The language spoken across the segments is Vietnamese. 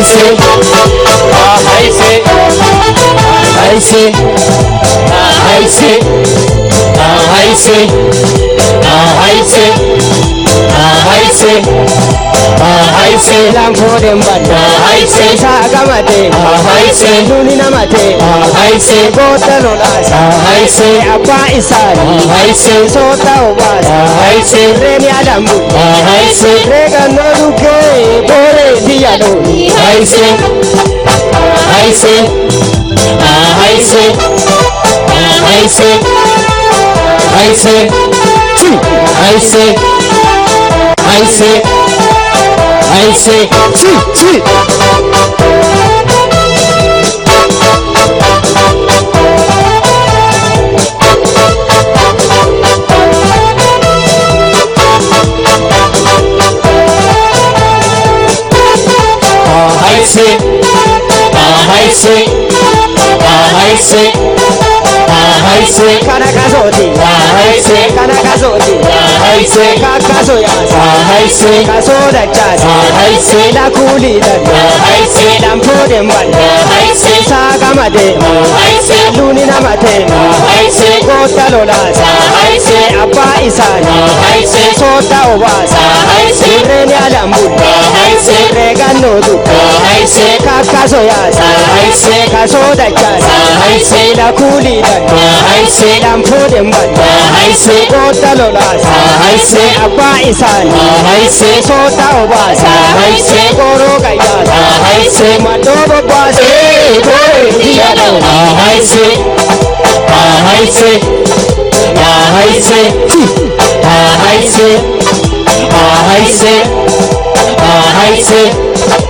ahí sí, ahí sí, ahí sí, ahí sí, ahí sí, ahí sí, ahí sí, ahí sí, lamporen banda, ahí sí, saga mate, ahí sí, lunina mate, ahí sí, bota lolas, ahí sí, apa isari, ahí sí, sota obas, ahí sí, remia dambu, ahí sí, rega no lupo, autores y ya no. Ahí sí, ahí sí, ah, ah, ahí sí, ahí sí, ahí sí, ahí sí, ahí sí, ahí sí, sí, sí. haise ta haise ta haise kanakazoji ta haise kanakazoji ta haise kakazoya ta haise kasodacha ta haise lakulidan ta haise lamfodemban ta haise sagamade ta haise luninamate ta haise godalola ta haise abba isa ta haise soda obasa ta haise irene alambu ta haise regannodu i ya sa I se kaso I cha sa I se da I da sa hai se da mpudem ba sa hai se ko talo la sa hai se apa isan sa hai se so ta ba sa hai se ko ro ga ya sa hai se ma do ba ba se ko dia da sa hai se sa hai se sa hai se sa hai se sa hai se sa hai se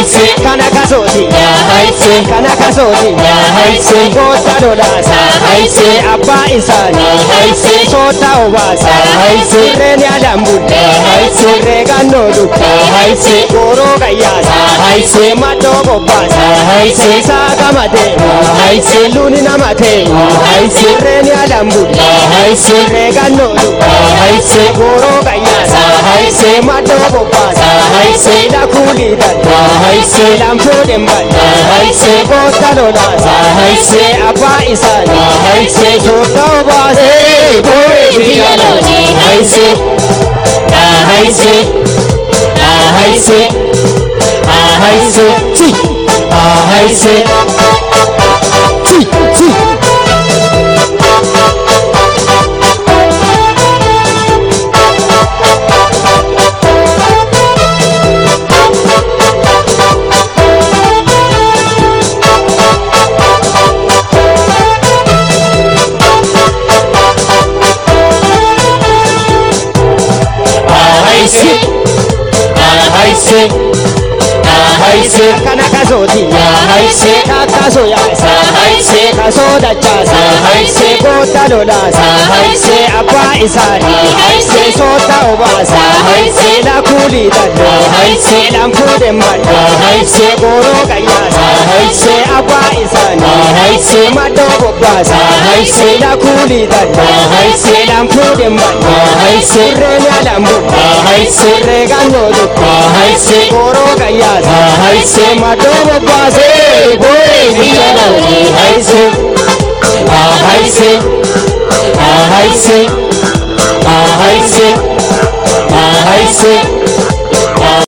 haitse kana kasooti na haitse kana kasooti na haitse goota lolaasa haitse abbaa isaanii haitse soota obaasa haitse reeniyaa lambuddaa ರೇಗನ್ನು ದುಃಖ ಹೈಸೆ ಗೋರೋಗಯ್ಯ ಹೈಸೆ ಮತ್ತೊಬ್ಬ ಹೈಸೆ ಸಾಗಮತೆ ಹೈಸೆ ಲೂನಿನ ಮತೆ ಹೈಸೆ ರೇಣ್ಯಲಂಬು ಹೈಸೆ ರೇಗನ್ನು ದುಃಖ ಹೈಸೆ ಗೋರೋಗಯ್ಯ ಹೈಸೆ ಮತ್ತೊಬ್ಬ ಹೈಸೆ ಲಕುಲಿದ ಹೈಸೆ ಲಂಫೋಡೆಂಬ ಹೈಸೆ ಗೋತಲೋದ ಹೈಸೆ ಅಪ್ಪ ಇಸಾನ ಹೈಸೆ ಜೋತವಾಸೆ ಗೋರೆ ಬಿಯಲ ಹೈಸೆ あいせあいせい haise. Kana kaso ti ya haise. Kakaso ya sa haise. Kaso da cha sa haise. Kota lola sa haise. Abba isari. Haise. Sota oba sa haise. La kuli dadda haise lampude madda haise. Goro kayya sa haise. Abba isani haise. Madogo basa hai se da kuli dan hai se dan kudin ban hai se re na dan bu hai se re gan no du hai se goro gaya hai se mato mo basa boy ni chana hai se hai se hai se hai se